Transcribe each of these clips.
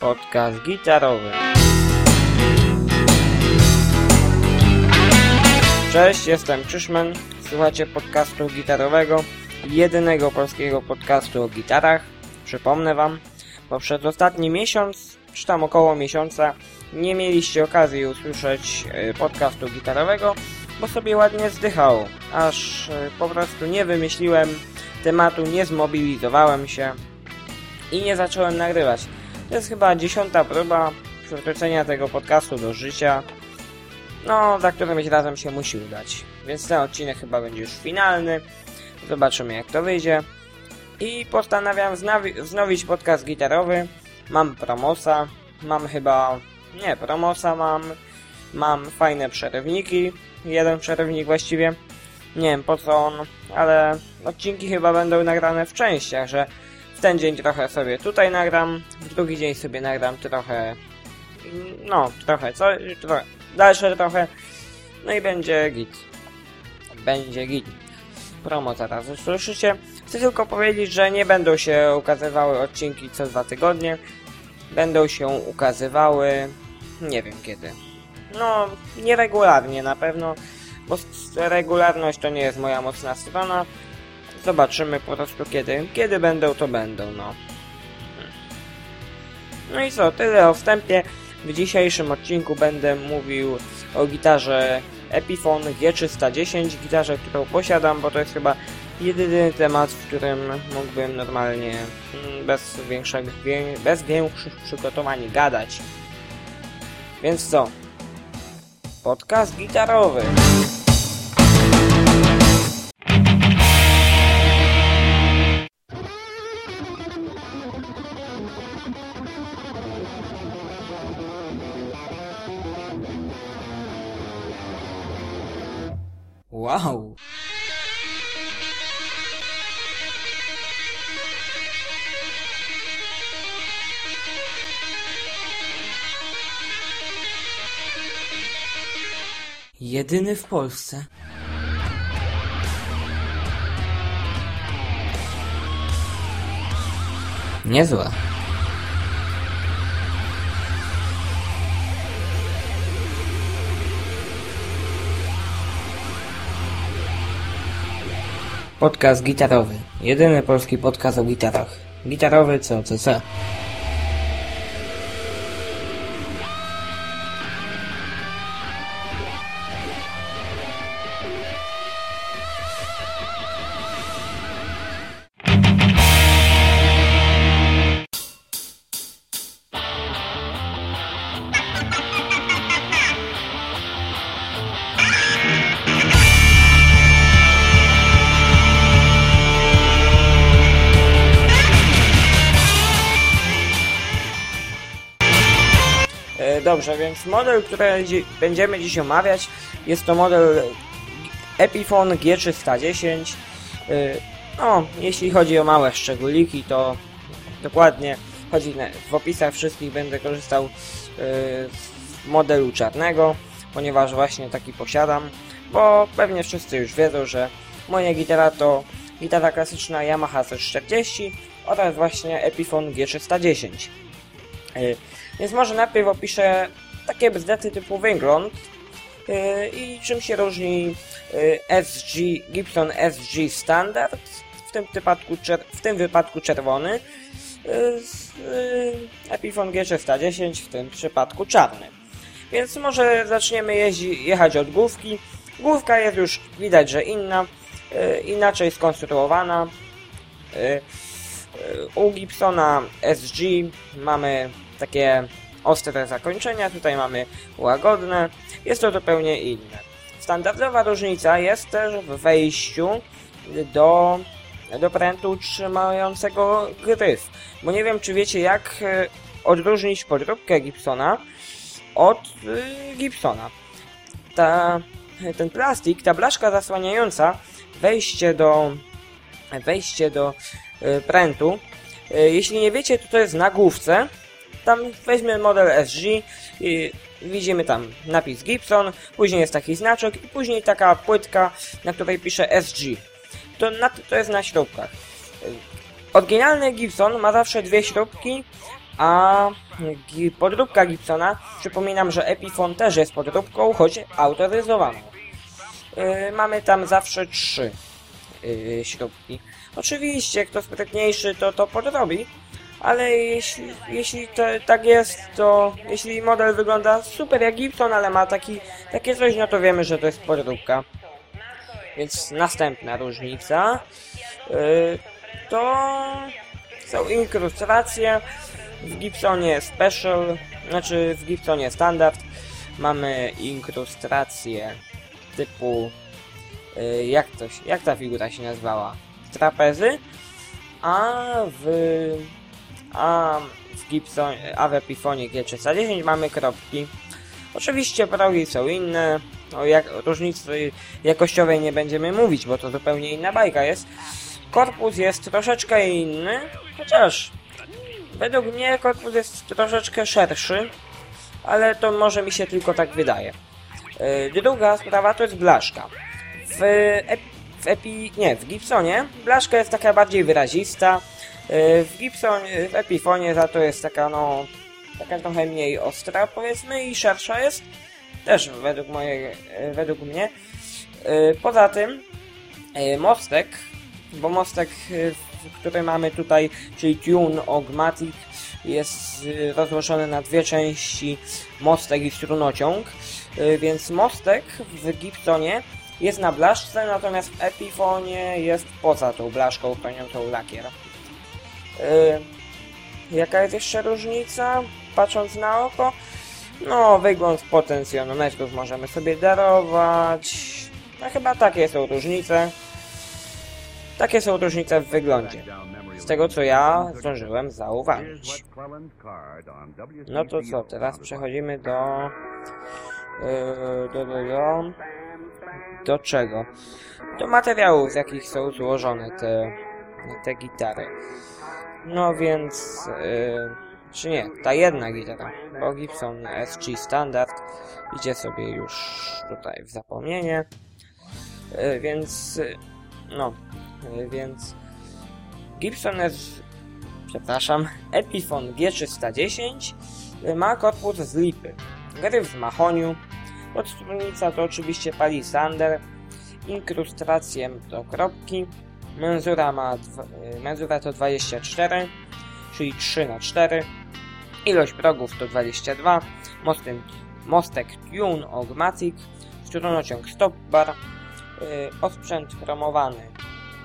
podcast gitarowy. Cześć, jestem Krzyszman. Słuchacie podcastu gitarowego, jedynego polskiego podcastu o gitarach. Przypomnę Wam, bo przez ostatni miesiąc, czy tam około miesiąca, nie mieliście okazji usłyszeć e, podcastu gitarowego, bo sobie ładnie zdychało, aż e, po prostu nie wymyśliłem tematu, nie zmobilizowałem się i nie zacząłem nagrywać. To jest chyba dziesiąta próba przywrócenia tego podcastu do życia, no, za którymś razem się musi udać. Więc ten odcinek chyba będzie już finalny. Zobaczymy jak to wyjdzie. I postanawiam wznowić podcast gitarowy. Mam promosa, mam chyba... Nie, promosa mam. Mam fajne przerywniki. Jeden przerywnik właściwie. Nie wiem po co on, ale odcinki chyba będą nagrane w częściach, że w ten dzień trochę sobie tutaj nagram, w drugi dzień sobie nagram trochę, no, trochę, co, trochę, dalsze trochę, no i będzie git. Będzie git. Promo zaraz usłyszycie. Chcę tylko powiedzieć, że nie będą się ukazywały odcinki co dwa tygodnie. Będą się ukazywały, nie wiem kiedy. No, nieregularnie na pewno, bo regularność to nie jest moja mocna strona. Zobaczymy po prostu kiedy. Kiedy będą, to będą, no. No i co, tyle o wstępie. W dzisiejszym odcinku będę mówił o gitarze Epiphone G310, gitarze, którą posiadam, bo to jest chyba jedyny temat, w którym mógłbym normalnie, mm, bez większych, bez większych przygotowań gadać. Więc co? Podcast gitarowy. Wow! Jedyny w Polsce. Niezła. Podcast gitarowy. Jedyny polski podcast o gitarach. Gitarowy co, co, co. więc model, który będziemy dziś omawiać jest to model Epiphone G310. Y, no, jeśli chodzi o małe szczególiki, to dokładnie chodzi na, w opisach wszystkich będę korzystał y, z modelu czarnego, ponieważ właśnie taki posiadam, bo pewnie wszyscy już wiedzą, że moja gitara to gitara klasyczna Yamaha Z40 oraz właśnie Epiphone G310. Więc może najpierw opiszę takie bzdety typu wygląd yy, i czym się różni yy, SG, Gibson SG Standard, w tym wypadku, w tym wypadku czerwony, yy, z Epiphone G310, w tym przypadku czarny. Więc może zaczniemy jechać od główki. Główka jest już widać, że inna, inaczej skonstruowana. U Gibsona SG mamy takie ostre zakończenia, tutaj mamy łagodne, jest to zupełnie inne. Standardowa różnica jest też w wejściu do, do prętu trzymającego gryf, bo nie wiem czy wiecie jak e, odróżnić podróbkę Gibsona od y, Gibsona. Ta, ten plastik, ta blaszka zasłaniająca wejście do wejście do y, prętu, jeśli nie wiecie to to jest na główce tam weźmy model SG i widzimy tam napis Gibson, później jest taki znaczek i później taka płytka, na której pisze SG. To, na, to jest na śrubkach. Oryginalny Gibson ma zawsze dwie śrubki A podróbka Gibsona, przypominam, że Epiphone też jest podróbką, choć autoryzowaną. Yy, mamy tam zawsze trzy yy, śrubki. Oczywiście, kto sprytniejszy, to to podrobi, ale jeśli, jeśli to, tak jest, to jeśli model wygląda super jak Gibson, ale ma taki, takie coś, no to wiemy, że to jest podróbka. Więc następna różnica yy, to są inkrustracje. W Gibsonie Special, znaczy w Gibsonie Standard mamy inkrustracje typu yy, jak to jak ta figura się nazywała? Trapezy, a w a w Gibson, a w Epiphonie G310 mamy kropki. Oczywiście progi są inne, o jak, różnicy jakościowej nie będziemy mówić, bo to zupełnie inna bajka jest. Korpus jest troszeczkę inny, chociaż według mnie korpus jest troszeczkę szerszy, ale to może mi się tylko tak wydaje. Yy, druga sprawa to jest blaszka. W, ep, w Epi, nie, w Gibsonie blaszka jest taka bardziej wyrazista, w Gibsonie, w Epifonie za to jest taka no, taka trochę mniej ostra powiedzmy i szersza jest, też według mojej, yy, według mnie. Poza tym mostek, bo mostek, który mamy tutaj, czyli Tune Ogmatic, jest rozłożony na dwie części, mostek i strunociąg, więc mostek w Gibsonie jest na blaszce, natomiast w Epifonie jest poza tą blaszką chroniącą lakier. Jaka jest jeszcze różnica, patrząc na oko? No, wygląd potencjonometrów możemy sobie darować. No chyba takie są różnice. Takie są różnice w wyglądzie. Z tego co ja zdążyłem zauważyć. No to co, teraz przechodzimy do... Yy, do, do, do... Do czego? Do materiałów, z jakich są złożone te, te gitary. No więc... Yy, czy nie, ta jedna gitara, bo Gibson SG Standard idzie sobie już tutaj w zapomnienie. Yy, więc... Yy, no, yy, więc... Gibson jest... Przepraszam, Epiphone G310 yy, ma korpus z lipy, gryf z mahoniu, podstrunnica to oczywiście palisander, inkrustrację to kropki, menzura ma yy, menzura to 24, czyli 3 na 4 ilość progów to 22, mostek, mostek Tune Ogmatic, strunociąg Stop Bar, yy, osprzęt chromowany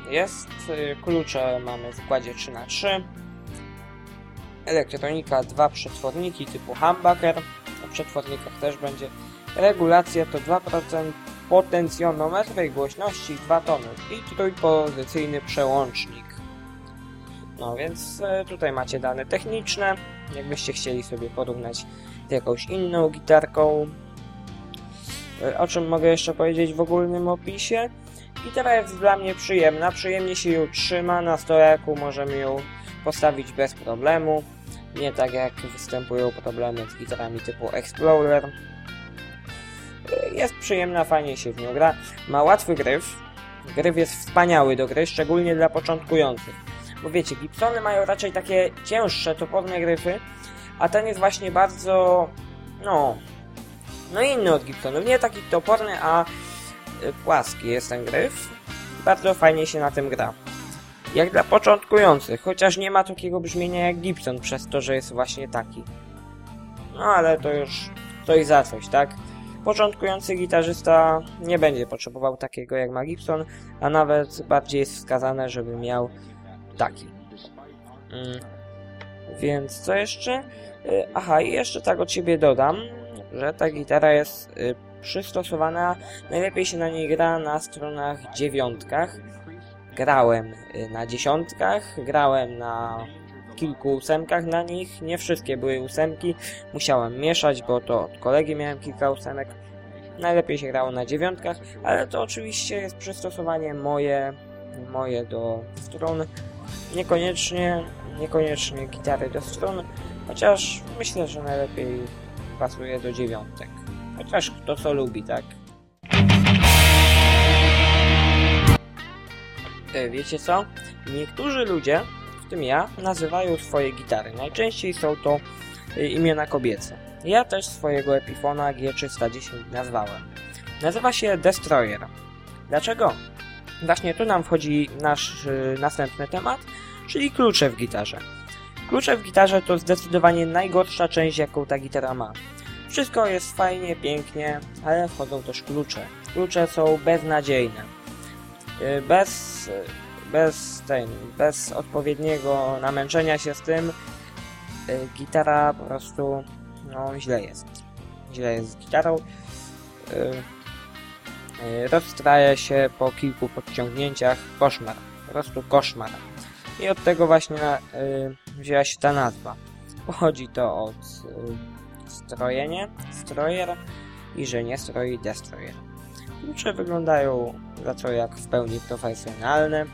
jest, yy, klucze mamy w układzie 3 na 3 elektronika, dwa przetworniki typu humbucker, o przetwornikach też będzie, regulacja to 2% potencjonometry głośności 2 tony i trójpozycyjny przełącznik. No więc e, tutaj macie dane techniczne, jakbyście chcieli sobie porównać z jakąś inną gitarką. E, O czym mogę jeszcze powiedzieć w ogólnym opisie? Gitara jest dla mnie przyjemna, przyjemnie się ją trzyma, na stojaku możemy ją postawić bez problemu. Nie tak jak występują problemy z gitarami typu Explorer. E, Jest przyjemna, fajnie się w nią gra. Ma łatwy gryf. Gryf jest wspaniały do gry, szczególnie dla początkujących. Bo wiecie, Gibsony mają raczej takie cięższe, toporne gryfy, a ten jest właśnie bardzo, no, no inny od Gibsonów. Nie taki toporny, a y, płaski jest ten gryf. Bardzo fajnie się na tym gra. Jak dla początkujących, chociaż nie ma takiego brzmienia jak Gibson, przez to, że jest właśnie taki. No ale to już coś za coś, tak? Początkujący gitarzysta nie będzie potrzebował takiego jak ma Gibson, a nawet bardziej jest wskazane, żeby miał taki. Mm. Więc co jeszcze? Y, Aha, i jeszcze tak od siebie dodam, że ta gitara jest y, przystosowana, najlepiej się na niej gra na stronach dziewiątkach. Grałem y, na dziesiątkach, grałem na kilku ósemkach na nich, nie wszystkie były ósemki, musiałem mieszać, bo to od kolegi miałem kilka ósemek. Najlepiej się grało na dziewiątkach, ale to oczywiście jest przystosowanie moje, moje do strun. Niekoniecznie, niekoniecznie gitary do strun, chociaż myślę, że najlepiej pasuje do dziewiątek. Chociaż kto co lubi, tak? E, Wiecie co? Niektórzy ludzie, tym ja, nazywają swoje gitary. Najczęściej są to y, imiona kobiece. Ja też swojego Epifona G310 nazwałem. Nazywa się Destroyer. Dlaczego? Właśnie tu nam wchodzi nasz y, następny temat, czyli klucze w gitarze. Klucze w gitarze to zdecydowanie najgorsza część, jaką ta gitara ma. Wszystko jest fajnie, pięknie, ale wchodzą też klucze. Klucze są beznadziejne. Y, Bez, y, bez, ten, bez odpowiedniego namęczenia się z tym, y, gitara po prostu no, źle jest. Źle jest z gitarą. Y, y, się po kilku podciągnięciach. Koszmar. Po prostu koszmar. I od tego właśnie y, wzięła się ta nazwa. Pochodzi to od y, strojenie, strojer i że nie stroi destroyer. Klucze wyglądają za co jak w pełni profesjonalne,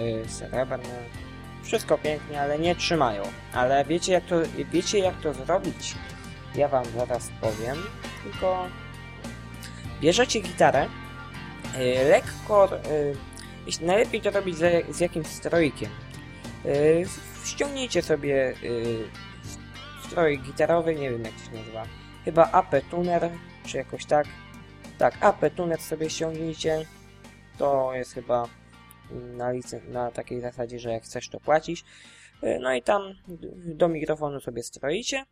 yy, srebrne. Wszystko pięknie, ale nie trzymają. Ale wiecie jak to, wiecie jak to zrobić? Ja wam zaraz powiem. Tylko bierzecie gitarę, yy, lekko, yy, najlepiej to robić z, jakimś stroikiem. Ściągnijcie sobie strojek gitarowy, nie wiem jak się nazywa. Chyba AP Tuner, czy jakoś tak. Tak, AP Tuner sobie ściągnijcie. To jest chyba na, na takiej zasadzie, że jak chcesz to płacisz. Yy, No i tam do mikrofonu sobie stroicie.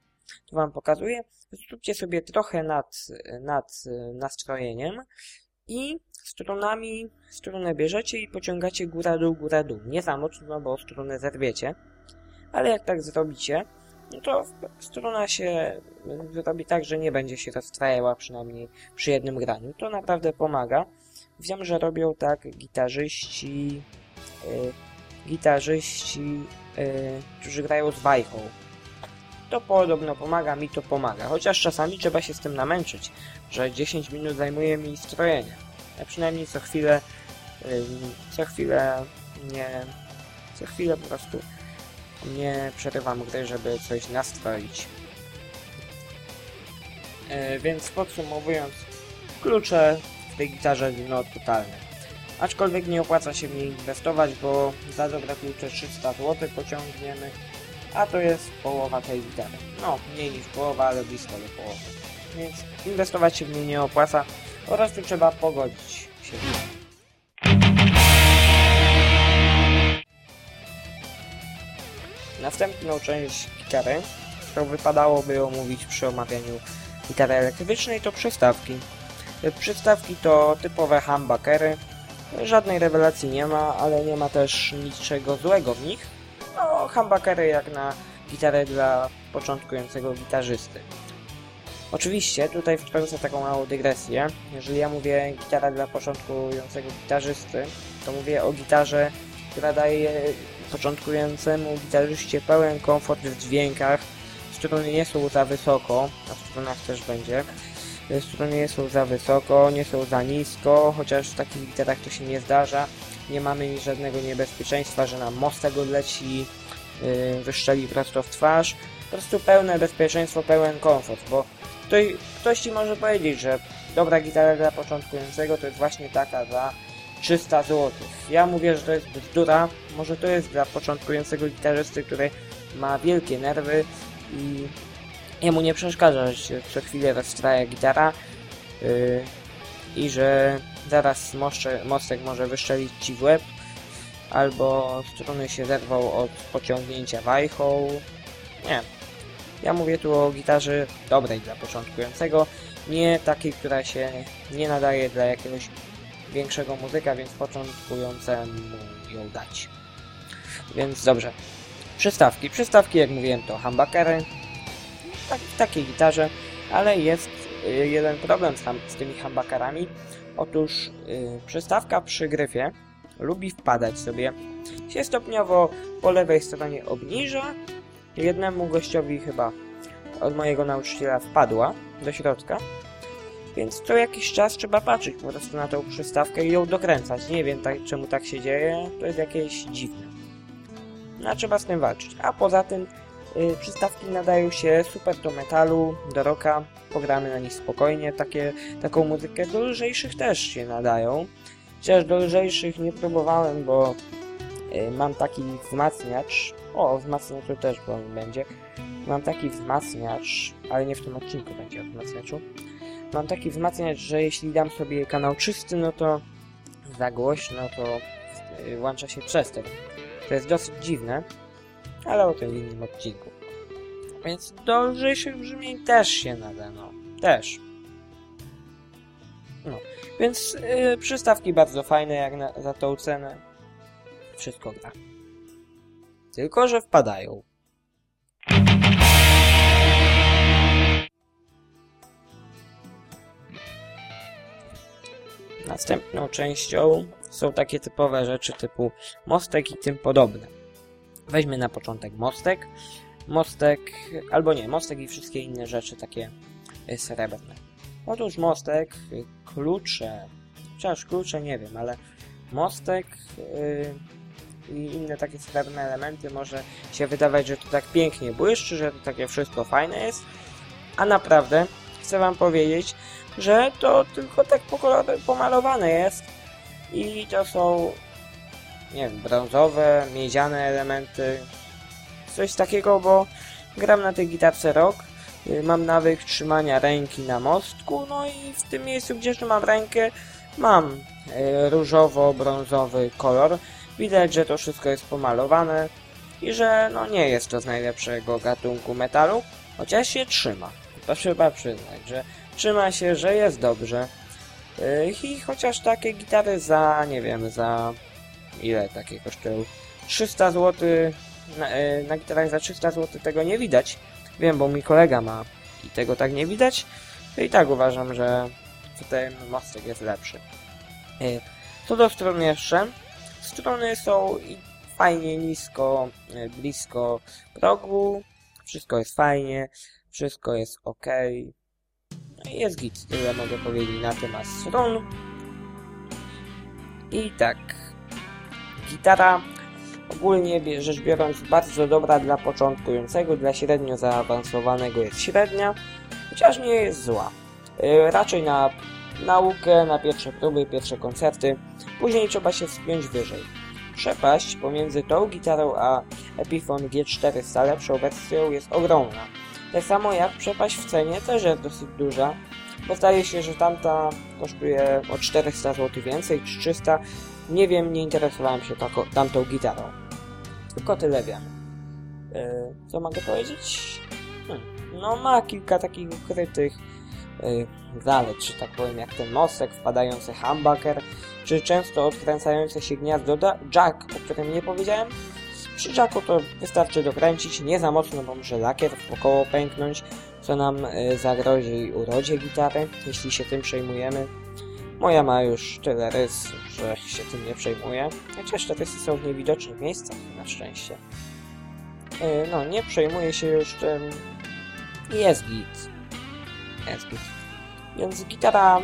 To wam pokazuję. Zróbcie sobie trochę nad, nad nastrojeniem i strunami strunę bierzecie i pociągacie góra-dół, góra-dół. Nie za mocno, bo strunę zerwiecie. Ale jak tak zrobicie, no to struna się zrobi tak, że nie będzie się rozstrajała przynajmniej przy jednym graniu. To naprawdę pomaga. Wiem, że robią tak gitarzyści, yy, gitarzyści, yy, którzy grają z wajchą. To podobno pomaga, mi to pomaga. Chociaż czasami trzeba się z tym namęczyć, że 10 minut zajmuje mi strojenie. Ja przynajmniej co chwilę, yy, co chwilę nie, co chwilę po prostu nie przerywam gry, żeby coś nastroić. E, więc podsumowując, klucze tej gitarze no totalne. Aczkolwiek nie opłaca się w niej inwestować, bo za dobre klucze 300 zł pociągniemy, a to jest połowa tej gitary. No, mniej niż połowa, ale blisko do połowy. Więc inwestować się w niej nie opłaca, po prostu trzeba pogodzić się z nią. Następną część gitary, którą wypadałoby omówić przy omawianiu gitary elektrycznej, to przystawki. Przystawki to typowe humbuckery. Żadnej rewelacji nie ma, ale nie ma też niczego złego w nich. No, humbuckery jak na gitarę dla początkującego gitarzysty. Oczywiście, tutaj wtrącę taką małą dygresję. Jeżeli ja mówię gitara dla początkującego gitarzysty, to mówię o gitarze, która daje początkującemu gitarzyście pełen komfort w dźwiękach. Struny nie są za wysoko, na strunach też będzie. Struny nie są za wysoko, nie są za nisko, chociaż w takich gitarach to się nie zdarza. Nie mamy żadnego niebezpieczeństwa, że nam mostek odleci, yy, wyszczeli prosto w twarz. Po prostu pełne bezpieczeństwo, pełen komfort, bo ktoś, ktoś Ci może powiedzieć, że dobra gitara dla początkującego to jest właśnie taka za 300 zł. Ja mówię, że to jest bzdura. Może to jest dla początkującego gitarzysty, który ma wielkie nerwy i jemu nie przeszkadza, że co chwilę rozstraja gitara yy, i że zaraz moszcze, mostek może wyszczelić ci w łeb albo struny się zerwał od pociągnięcia wajchą. Nie. Ja mówię tu o gitarze dobrej dla początkującego, nie takiej, która się nie nadaje dla jakiegoś większego muzyka, więc początkującemu ją dać. Więc dobrze. Przystawki. Przystawki, jak mówiłem, to humbuckery. Tak, takiej gitarze, ale jest y, jeden problem z, z tymi humbuckerami. Otóż y, przystawka przy gryfie lubi wpadać sobie. Się stopniowo po lewej stronie obniża. Jednemu gościowi chyba od mojego nauczyciela wpadła do środka więc co jakiś czas trzeba patrzeć po prostu na tą przystawkę i ją dokręcać. Nie wiem tak, czemu tak się dzieje, to jest jakieś dziwne. No, a trzeba z tym walczyć. A poza tym yy, przystawki nadają się super do metalu, do rocka, pogramy na nich spokojnie. Takie, taką muzykę do lżejszych też się nadają. Chociaż do lżejszych nie próbowałem, bo y, mam taki wzmacniacz, o wzmacniaczu też bo będzie, mam taki wzmacniacz, ale nie w tym odcinku będzie o wzmacniaczu, mam taki wzmacniacz, że jeśli dam sobie kanał czysty, no to za głośno, to y, włącza się przester. To jest dosyć dziwne, ale o tym w innym odcinku. Więc do lżejszych brzmień też się nada, no. Też. No. Więc yy, przystawki bardzo fajne jak na, za tą cenę. Wszystko gra. Tylko, że wpadają. Następną częścią są takie typowe rzeczy typu mostek i tym podobne. Weźmy na początek mostek. Mostek, albo nie, mostek i wszystkie inne rzeczy takie y, srebrne. Otóż mostek, y, klucze, chociaż klucze nie wiem, ale mostek yy, i inne takie srebrne elementy może się wydawać, że to tak pięknie błyszczy, że to takie wszystko fajne jest, a naprawdę chcę wam powiedzieć, że to tylko tak pomalowane jest i to są nie wiem, brązowe, miedziane elementy, coś takiego, bo gram na tej gitarce rock, y, mam nawyk trzymania ręki na mostku, no i w tym miejscu, gdzie mam rękę, mam y, różowo-brązowy kolor. Widać, że to wszystko jest pomalowane i że no nie jest to z najlepszego gatunku metalu, chociaż się trzyma. To trzeba przyznać, że trzyma się, że jest dobrze. Y, I chociaż takie gitary za, nie wiem, za ile takie kosztują? 300 zł na, e, na gitarach za 300 zł tego nie widać. Wiem, bo mój kolega ma i tego tak nie widać. To i tak uważam, że ten mostek jest lepszy. E, co do stron jeszcze. Strony są fajnie nisko, e, blisko progu. Wszystko jest fajnie. Wszystko jest ok. No i jest git, tyle mogę powiedzieć na temat stron. I tak. Gitara Ogólnie rzecz biorąc bardzo dobra dla początkującego, dla średnio zaawansowanego jest średnia, chociaż nie jest zła. Yy, raczej na naukę, na pierwsze próby, pierwsze koncerty, później trzeba się wspiąć wyżej. Przepaść pomiędzy tą gitarą a Epiphone G400 lepszą wersją jest ogromna. Tak samo jak przepaść w cenie też jest dosyć duża, bo zdaje się, że tamta kosztuje o 400 zł więcej, czy 300, nie wiem, nie interesowałem się tako, tamtą gitarą. Tylko tyle wiem. Yy, co mogę powiedzieć? Hmm. No ma kilka takich ukrytych yy, zalet, że tak powiem, jak ten mostek, wpadający humbucker, czy często odkręcające się gniazdo jack, o którym nie powiedziałem. Przy jacku to wystarczy dokręcić, nie za mocno, bo może lakier wokoło pęknąć, co nam yy, zagrozi urodzie gitary, jeśli się tym przejmujemy. Moja ma już tyle rys, że się tym nie przejmuje. Chociaż te rysy są w niewidocznych miejscach, na szczęście. Yy, no, nie przejmuje się już tym. Jest git. Jest git. Więc gitara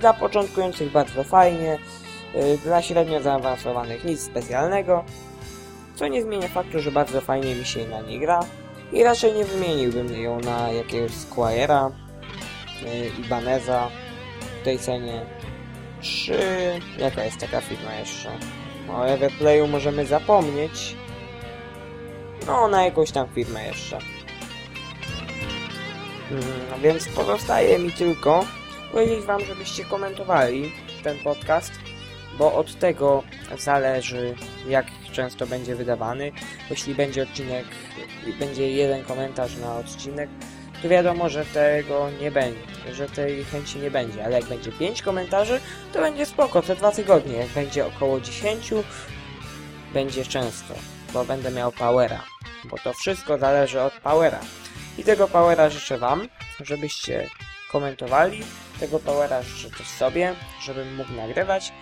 dla początkujących bardzo fajnie, yy, dla średnio zaawansowanych nic specjalnego, co nie zmienia faktu, że bardzo fajnie mi się na niej gra i raczej nie wymieniłbym ją na jakiegoś Squire'a, yy, Ibaneza, w tej cenie. Czy... Jaka jest taka firma jeszcze? O Everplayu możemy zapomnieć. No, na jakąś tam firmę jeszcze. Hmm, więc pozostaje mi tylko powiedzieć wam, żebyście komentowali ten podcast, bo od tego zależy, jak często będzie wydawany. Jeśli będzie odcinek, będzie jeden komentarz na odcinek, to wiadomo, że tego nie będzie, że tej chęci nie będzie, ale jak będzie 5 komentarzy, to będzie spoko, co dwa tygodnie. Jak będzie około 10, będzie często, bo będę miał powera, bo to wszystko zależy od powera. I tego powera życzę Wam, żebyście komentowali, tego powera życzę też sobie, żebym mógł nagrywać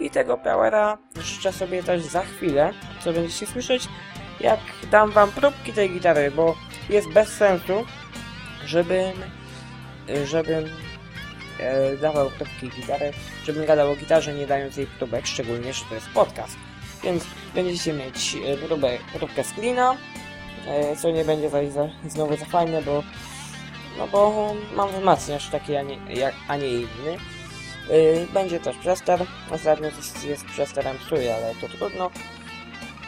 i tego powera życzę sobie też za chwilę, co będziecie słyszeć, jak dam Wam próbki tej gitary, bo jest bez sensu żebym, żebym e, dawał próbki gitary, żebym gadał o gitarze nie dając jej próbek, szczególnie, że to jest podcast. Więc będziecie mieć e, próbę, próbkę screena, e, co nie będzie za, za, znowu za fajne, bo no bo mam wzmacniacz taki, a nie, jak, a nie inny. E, będzie też przester. Ostatnio jest, jest przesterem psuje, ale to trudno.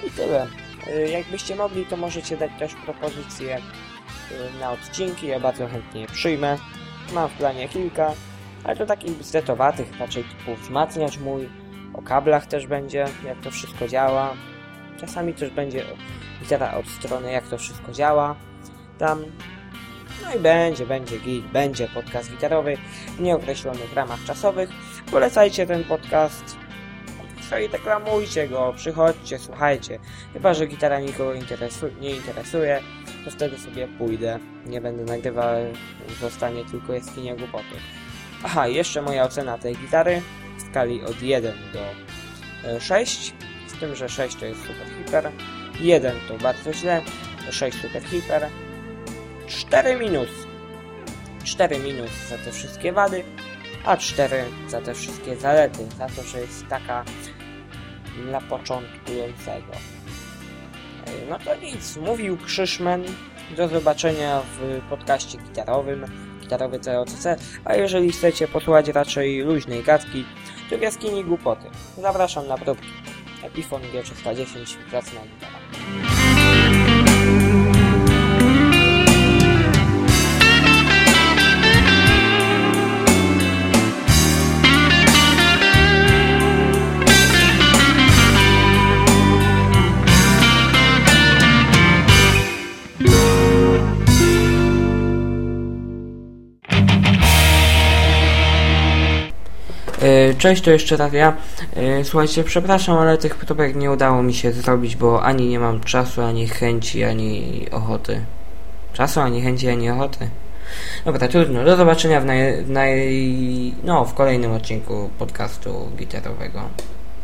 I tyle. Y, Jakbyście mogli, to możecie dać też propozycje na odcinki, ja bardzo chętnie je przyjmę. Mam w planie kilka, ale to takich bzdetowatych, raczej typu wzmacniacz mój, o kablach też będzie, jak to wszystko działa. Czasami też będzie gitara od strony, jak to wszystko działa. Tam no i będzie, będzie git, będzie podcast gitarowy w nieokreślonych ramach czasowych. Polecajcie ten podcast. No i reklamujcie go, przychodźcie, słuchajcie. Chyba, że gitara nikogo interesu nie interesuje, to wtedy sobie pójdę. Nie będę nagrywał, zostanie tylko jaskinia głupoty. Aha, jeszcze moja ocena tej gitary w skali od 1 do e, 6. Z tym, że 6 to jest super hiper, 1 to bardzo źle, 6 super hiper, 4 minus. 4 minus za te wszystkie wady, a 4 za te wszystkie zalety, za to, że jest taka dla początkującego. No to nic, mówił Krzyszmen. Do zobaczenia w podcaście gitarowym, gitarowy COCC, a jeżeli chcecie posłuchać raczej luźnej gadki, to jaskini głupoty. Zapraszam na próbki. Epifon G310, zacna gitara. E, Cześć, to jeszcze raz ja. E, Słuchajcie, przepraszam, ale tych próbek nie udało mi się zrobić, bo ani nie mam czasu, ani chęci, ani ochoty. Czasu, ani chęci, ani ochoty. Dobra, trudno. Do zobaczenia w, naj, w, naj, no, w kolejnym odcinku podcastu gitarowego.